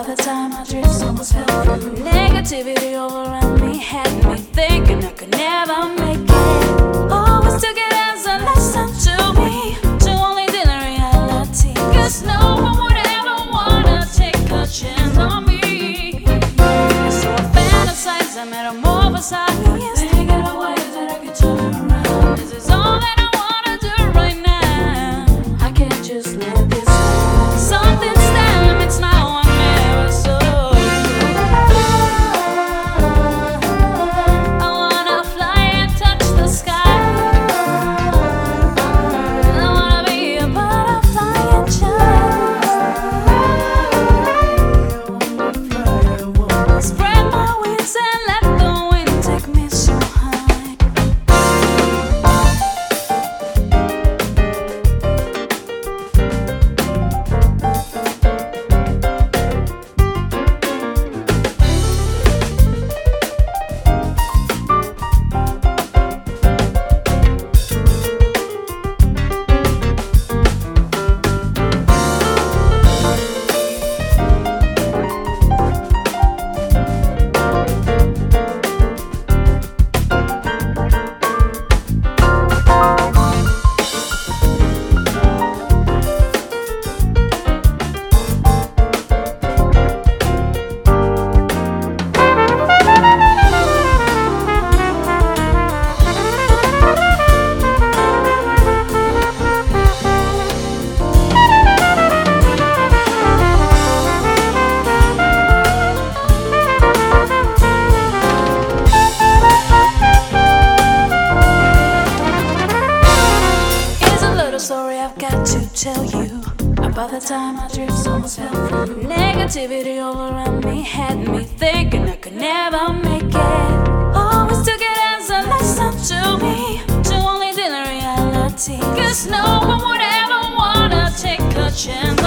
By the time I dreams almost fell through, negativity all around me had me thinking I could never make it. Always took it as a lesson to me, to only deal in reality. Cause no one would ever wanna take a chance on me. So I fantasize and metamorphosize. By the time my dreams almost fell through. Negativity all around me had me thinking I could never make it. Always took it as a lesson to me, to only deal in reality. Cause no one would ever wanna take a chance.